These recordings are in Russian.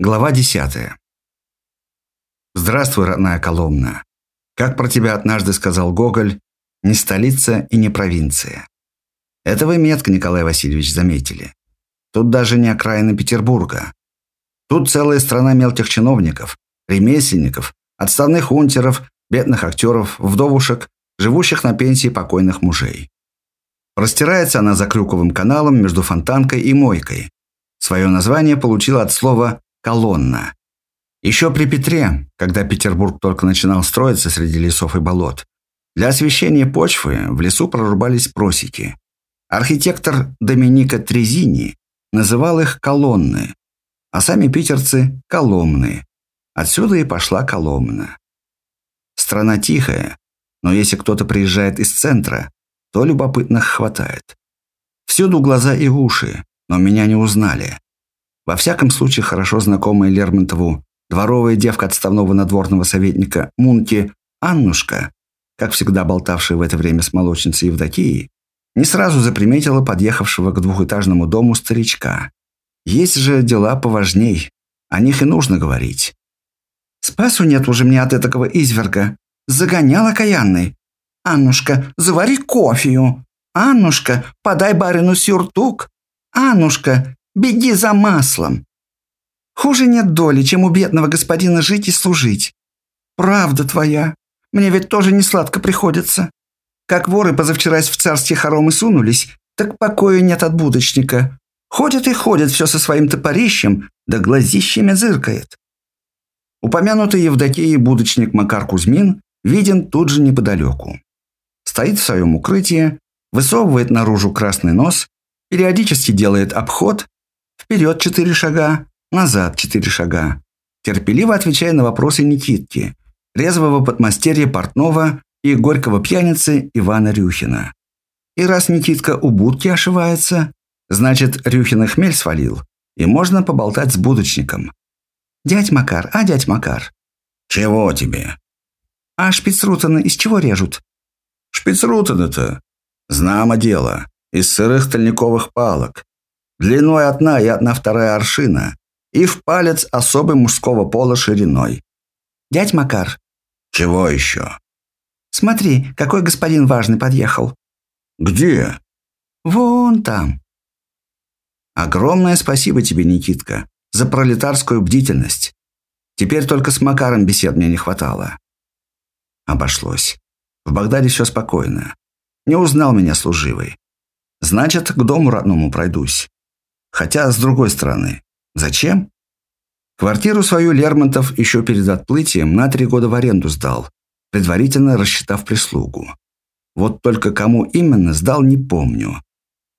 Глава 10. Здравствуй, родная Коломна. Как про тебя однажды сказал Гоголь, не столица и не провинция. Это вы метко, Николай Васильевич, заметили. Тут даже не окраина Петербурга. Тут целая страна мелких чиновников, ремесленников, отставных унтеров, бедных актеров, вдовушек, живущих на пенсии покойных мужей. Простирается она за Крюковым каналом между Фонтанкой и Мойкой. Свое название получила от слова колонна. Еще при Петре, когда Петербург только начинал строиться среди лесов и болот, для освещения почвы в лесу прорубались просеки. Архитектор Доминика Трезини называл их колонны, а сами питерцы – коломны. Отсюда и пошла Коломна. Страна тихая, но если кто-то приезжает из центра, то любопытных хватает. Всюду глаза и уши, но меня не узнали. Во всяком случае, хорошо знакомая Лермонтову дворовая девка отставного надворного советника Мунки Аннушка, как всегда болтавшая в это время с молочницей Евдокией, не сразу заприметила подъехавшего к двухэтажному дому старичка. Есть же дела поважней, о них и нужно говорить. «Спасу нет уже мне от этого изверга. Загонял окаянный. Аннушка, завари кофею. Аннушка, подай барину сюртук. Аннушка, Беги за маслом. Хуже нет доли, чем у бедного господина жить и служить. Правда твоя. Мне ведь тоже не сладко приходится. Как воры позавчерась в царские хоромы сунулись, так покоя нет от будочника. Ходит и ходит все со своим топорищем, да глазищами зыркает. Упомянутый Евдокией будочник Макар Кузьмин виден тут же неподалеку. Стоит в своем укрытии, высовывает наружу красный нос, периодически делает обход Вперед четыре шага, назад четыре шага. Терпеливо отвечая на вопросы Никитки, резвого подмастерья Портнова и горького пьяницы Ивана Рюхина. И раз Никитка у будки ошивается, значит, Рюхина хмель свалил, и можно поболтать с будочником. «Дядь Макар, а дядь Макар?» «Чего тебе?» «А шпицрутаны из чего режут?» «Шпицрутаны-то? Знамо дело. Из сырых тальниковых палок длиной одна и одна вторая аршина, и в палец особый мужского пола шириной. «Дядь Макар». «Чего еще?» «Смотри, какой господин важный подъехал». «Где?» «Вон там». «Огромное спасибо тебе, Никитка, за пролетарскую бдительность. Теперь только с Макаром бесед мне не хватало». Обошлось. В Багдаде все спокойно. Не узнал меня служивый. Значит, к дому родному пройдусь. Хотя, с другой стороны, зачем? Квартиру свою Лермонтов еще перед отплытием на три года в аренду сдал, предварительно рассчитав прислугу. Вот только кому именно сдал, не помню.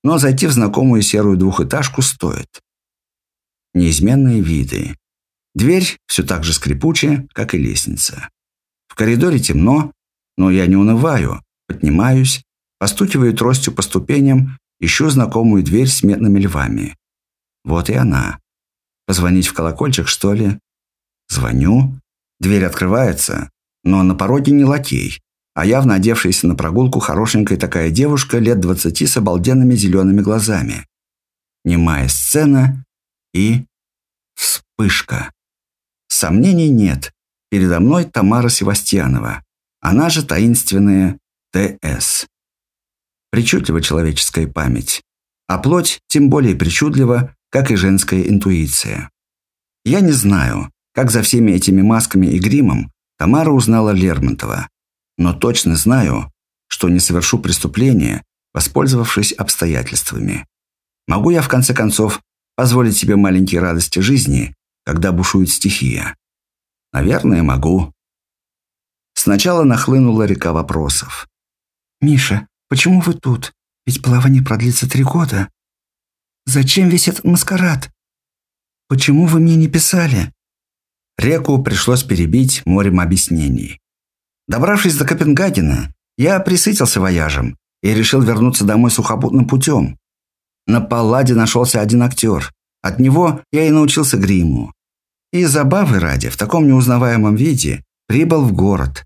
Но зайти в знакомую серую двухэтажку стоит. Неизменные виды. Дверь все так же скрипучая, как и лестница. В коридоре темно, но я не унываю, поднимаюсь, постукиваю тростью по ступеням, ищу знакомую дверь с медными львами. Вот и она. Позвонить в колокольчик, что ли? Звоню. Дверь открывается, но на пороге не лакей, а явно одевшаяся на прогулку хорошенькая такая девушка лет двадцати с обалденными зелеными глазами. Немая сцена и... Вспышка. Сомнений нет. Передо мной Тамара Севастьянова. Она же таинственная ТС. Причудлива человеческая память. А плоть тем более причудлива, как и женская интуиция. Я не знаю, как за всеми этими масками и гримом Тамара узнала Лермонтова, но точно знаю, что не совершу преступление, воспользовавшись обстоятельствами. Могу я, в конце концов, позволить себе маленькие радости жизни, когда бушует стихия? Наверное, могу. Сначала нахлынула река вопросов. «Миша, почему вы тут? Ведь плавание продлится три года. Зачем весь этот маскарад? Почему вы мне не писали?» Реку пришлось перебить морем объяснений. Добравшись до Копенгагена, я присытился вояжем и решил вернуться домой сухопутным путем. На Палладе нашелся один актер. От него я и научился гриму. И забавы ради, в таком неузнаваемом виде, прибыл в город.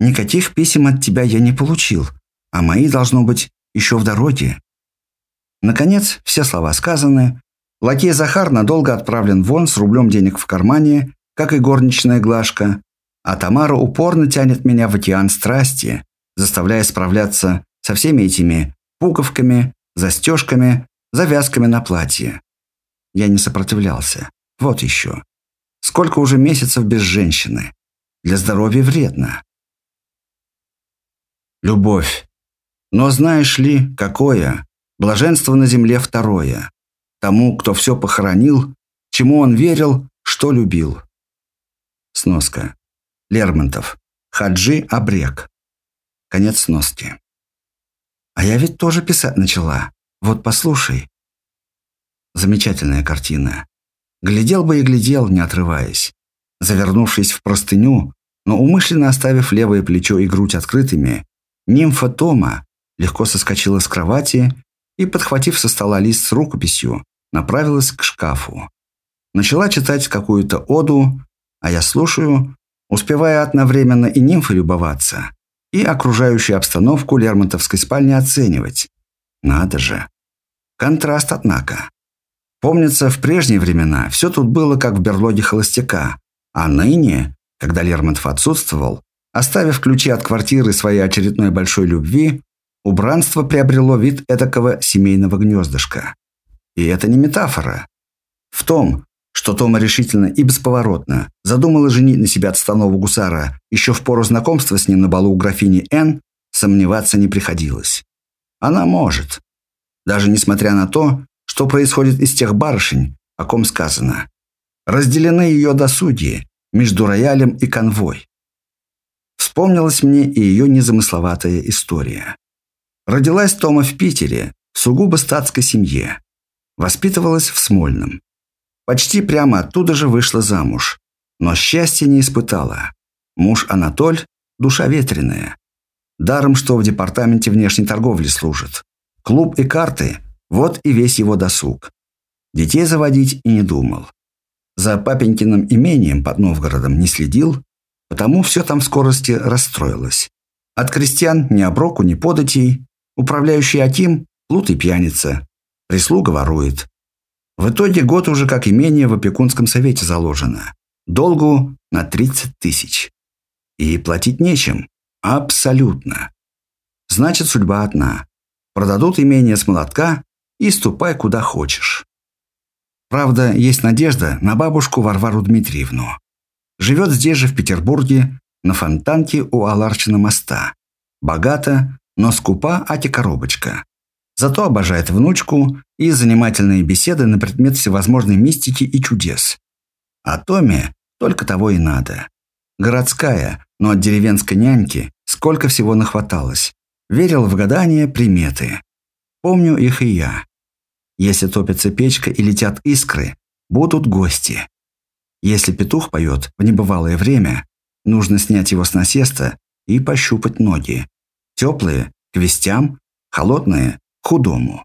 Никаких писем от тебя я не получил, а мои, должно быть, еще в дороге. Наконец, все слова сказаны, Лакей Захар надолго отправлен вон с рублем денег в кармане, как и горничная Глашка, а Тамара упорно тянет меня в океан страсти, заставляя справляться со всеми этими пуговками, застежками, завязками на платье. Я не сопротивлялся. Вот еще. Сколько уже месяцев без женщины. Для здоровья вредно. Любовь. Но знаешь ли, какое? Блаженство на земле второе. Тому, кто все похоронил, чему он верил, что любил. Сноска. Лермонтов. Хаджи Абрек. Конец сноски. А я ведь тоже писать начала. Вот послушай. Замечательная картина. Глядел бы и глядел, не отрываясь. Завернувшись в простыню, но умышленно оставив левое плечо и грудь открытыми, нимфа Тома легко соскочила с кровати и, подхватив со стола лист с рукописью, направилась к шкафу. Начала читать какую-то оду, а я слушаю, успевая одновременно и нимфы любоваться, и окружающую обстановку Лермонтовской спальни оценивать. Надо же. Контраст, однако. Помнится, в прежние времена все тут было как в берлоге холостяка, а ныне, когда Лермонтов отсутствовал, оставив ключи от квартиры своей очередной большой любви, убранство приобрело вид этакого семейного гнездышка. И это не метафора. В том, что Тома решительно и бесповоротно задумала женить на себя отставного гусара еще в пору знакомства с ним на балу у графини Н, сомневаться не приходилось. Она может. Даже несмотря на то, что происходит из тех барышень, о ком сказано. Разделены ее досудье между роялем и конвой. Вспомнилась мне и ее незамысловатая история. Родилась Тома в Питере, в сугубо статской семье. Воспитывалась в Смольном. Почти прямо оттуда же вышла замуж. Но счастья не испытала. Муж Анатоль – душа ветреная. Даром, что в департаменте внешней торговли служит. Клуб и карты – вот и весь его досуг. Детей заводить и не думал. За папенькиным имением под Новгородом не следил, потому все там в скорости расстроилось. От крестьян ни оброку, ни податей, управляющий Аким – и пьяница, прислуга ворует. В итоге год уже как имение в опекунском совете заложено. Долгу на 30 тысяч. И платить нечем. Абсолютно. Значит, судьба одна. Продадут имение с молотка и ступай куда хочешь. Правда, есть надежда на бабушку Варвару Дмитриевну. Живет здесь же, в Петербурге, на фонтанке у Аларчина моста. Богата, но скупа Ати-коробочка. Зато обожает внучку и занимательные беседы на предмет всевозможной мистики и чудес. А Томе только того и надо. Городская, но от деревенской няньки сколько всего нахваталось. Верил в гадания, приметы. Помню их и я. Если топится печка и летят искры, будут гости. Если петух поет в небывалое время, нужно снять его с насеста и пощупать ноги. Теплые – к вестям, холодные худому.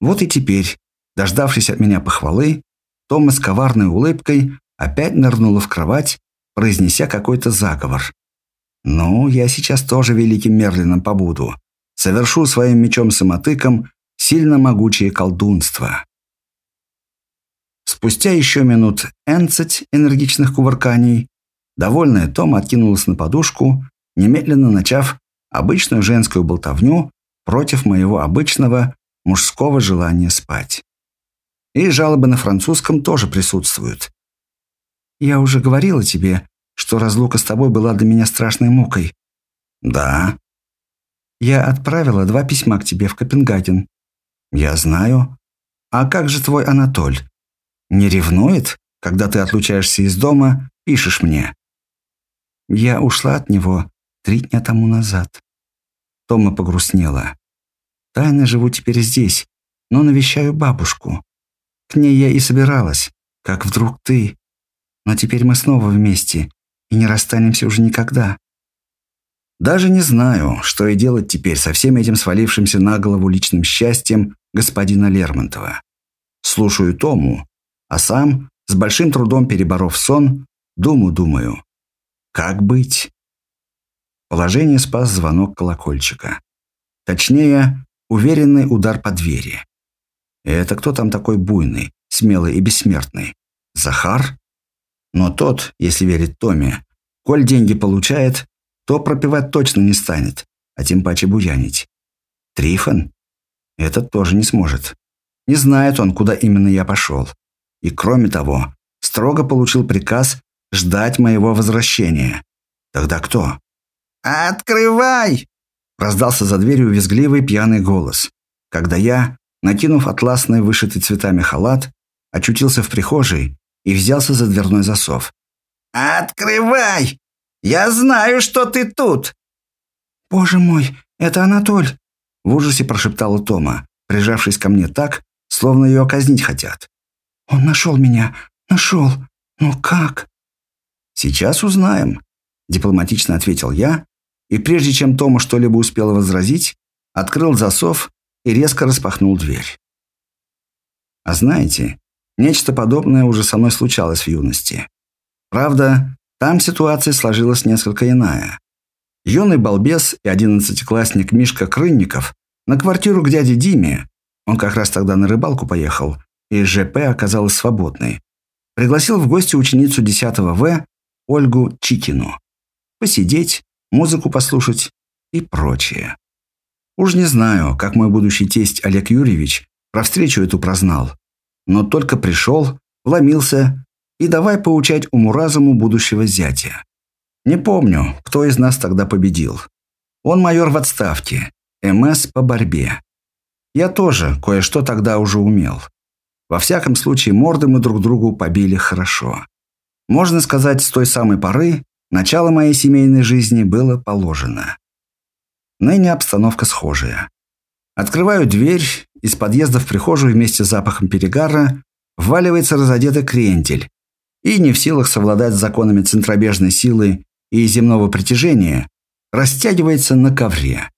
Вот и теперь, дождавшись от меня похвалы, Тома с коварной улыбкой опять нырнула в кровать, произнеся какой-то заговор. «Ну, я сейчас тоже великим Мерлином побуду. Совершу своим мечом-самотыком сильно могучее колдунство». Спустя еще минут энцать энергичных кувырканий, довольная Тома откинулась на подушку, немедленно начав обычную женскую болтовню против моего обычного мужского желания спать. И жалобы на французском тоже присутствуют. Я уже говорила тебе, что разлука с тобой была для меня страшной мукой. Да. Я отправила два письма к тебе в Копенгаген. Я знаю. А как же твой Анатоль? Не ревнует, когда ты отлучаешься из дома, пишешь мне? Я ушла от него три дня тому назад. Тома погрустнела. «Тайно живу теперь здесь, но навещаю бабушку. К ней я и собиралась, как вдруг ты. Но теперь мы снова вместе и не расстанемся уже никогда». Даже не знаю, что и делать теперь со всем этим свалившимся на голову личным счастьем господина Лермонтова. Слушаю Тому, а сам, с большим трудом переборов сон, думаю-думаю. Как быть? Положение спас звонок колокольчика. Точнее, уверенный удар по двери. Это кто там такой буйный? смелый и бессмертный. Захар? Но тот, если верить Томе, коль деньги получает, то пропивать точно не станет, а тем паче буянить. Трифон? Этот тоже не сможет. Не знает он, куда именно я пошел. И кроме того, строго получил приказ ждать моего возвращения. Тогда кто? «Открывай!» Раздался за дверью визгливый пьяный голос, когда я, накинув атласный вышитый цветами халат, очутился в прихожей и взялся за дверной засов. «Открывай! Я знаю, что ты тут!» «Боже мой, это Анатоль!» В ужасе прошептала Тома, прижавшись ко мне так, словно ее казнить хотят. «Он нашел меня! Нашел! Ну как?» «Сейчас узнаем», – дипломатично ответил я, и прежде чем Тома что-либо успела возразить, открыл засов и резко распахнул дверь. А знаете, нечто подобное уже со мной случалось в юности. Правда, там ситуация сложилась несколько иная. Юный балбес и одиннадцатиклассник Мишка Крынников на квартиру к дяде Диме, он как раз тогда на рыбалку поехал, и ЖП оказалась свободной, пригласил в гости ученицу 10 В Ольгу Чикину. Посидеть, музыку послушать и прочее. Уж не знаю, как мой будущий тесть Олег Юрьевич про встречу эту прознал, но только пришел, вломился и давай поучать уму-разуму будущего зятя. Не помню, кто из нас тогда победил. Он майор в отставке, МС по борьбе. Я тоже кое-что тогда уже умел. Во всяком случае, морды мы друг другу побили хорошо. Можно сказать, с той самой поры начало моей семейной жизни было положено. Ныне обстановка схожая. Открываю дверь, из подъезда в прихожую вместе с запахом перегара вваливается разодетый крендель, и не в силах совладать с законами центробежной силы и земного притяжения, растягивается на ковре.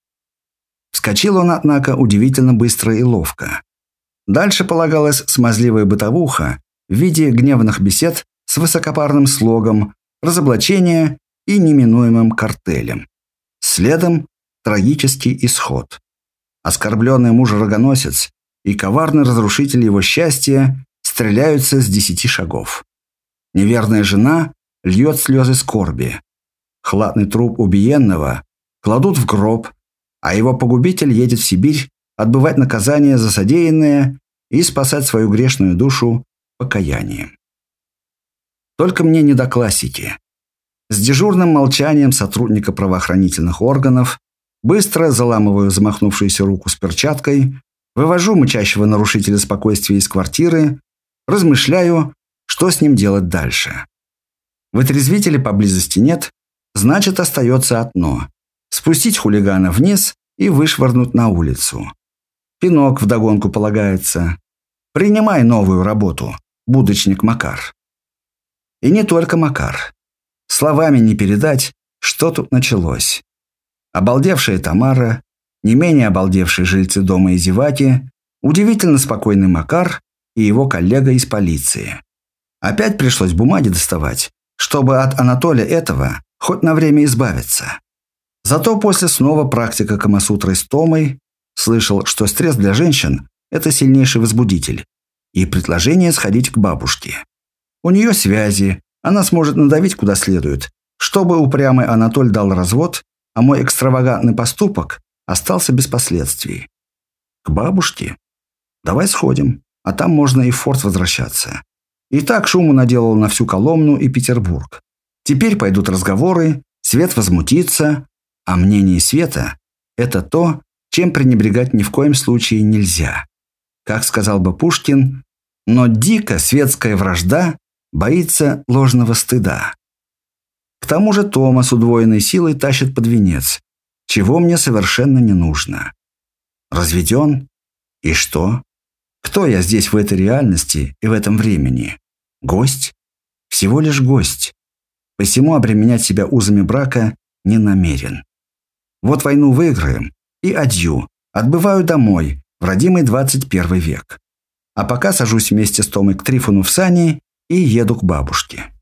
Вскочил он, однако, удивительно быстро и ловко. Дальше полагалась смазливая бытовуха в виде гневных бесед с высокопарным слогом, разоблачения и неминуемым картелем. Следом трагический исход. Оскорбленный муж-рогоносец и коварный разрушитель его счастья стреляются с десяти шагов. Неверная жена льет слезы скорби. Хладный труп убиенного кладут в гроб, а его погубитель едет в Сибирь отбывать наказание за содеянное и спасать свою грешную душу покаянием. Только мне не до. С дежурным молчанием сотрудника правоохранительных органов быстро заламываю замахнувшуюся руку с перчаткой, вывожу мычащего нарушителя спокойствия из квартиры, размышляю, что с ним делать дальше. Вытрезвителя поблизости нет, значит остается одно спустить хулигана вниз и вышвырнуть на улицу. Пинок вдогонку полагается. Принимай новую работу, будочник Макар. И не только Макар. Словами не передать, что тут началось. Обалдевшая Тамара, не менее обалдевшие жильцы дома и зеваки, удивительно спокойный Макар и его коллега из полиции. Опять пришлось бумаги доставать, чтобы от Анатолия этого хоть на время избавиться. Зато после снова практика Камасутры с Томой слышал, что стресс для женщин – это сильнейший возбудитель, и предложение сходить к бабушке. У нее связи, она сможет надавить куда следует, чтобы упрямый Анатоль дал развод, а мой экстравагантный поступок остался без последствий. К бабушке? Давай сходим, а там можно и в форт возвращаться. И так шуму наделал на всю Коломну и Петербург. Теперь пойдут разговоры, Свет возмутится, а мнение Света – это то, чем пренебрегать ни в коем случае нельзя. Как сказал бы Пушкин, но дико светская вражда боится ложного стыда. К тому же Тома с удвоенной силой тащит под венец, чего мне совершенно не нужно. Разведен? И что? Кто я здесь в этой реальности и в этом времени? Гость? Всего лишь гость. Посему обременять себя узами брака не намерен. Вот войну выиграем, и адью, отбываю домой, в родимый 21 век. А пока сажусь вместе с Томой к Трифону в сани и еду к бабушке.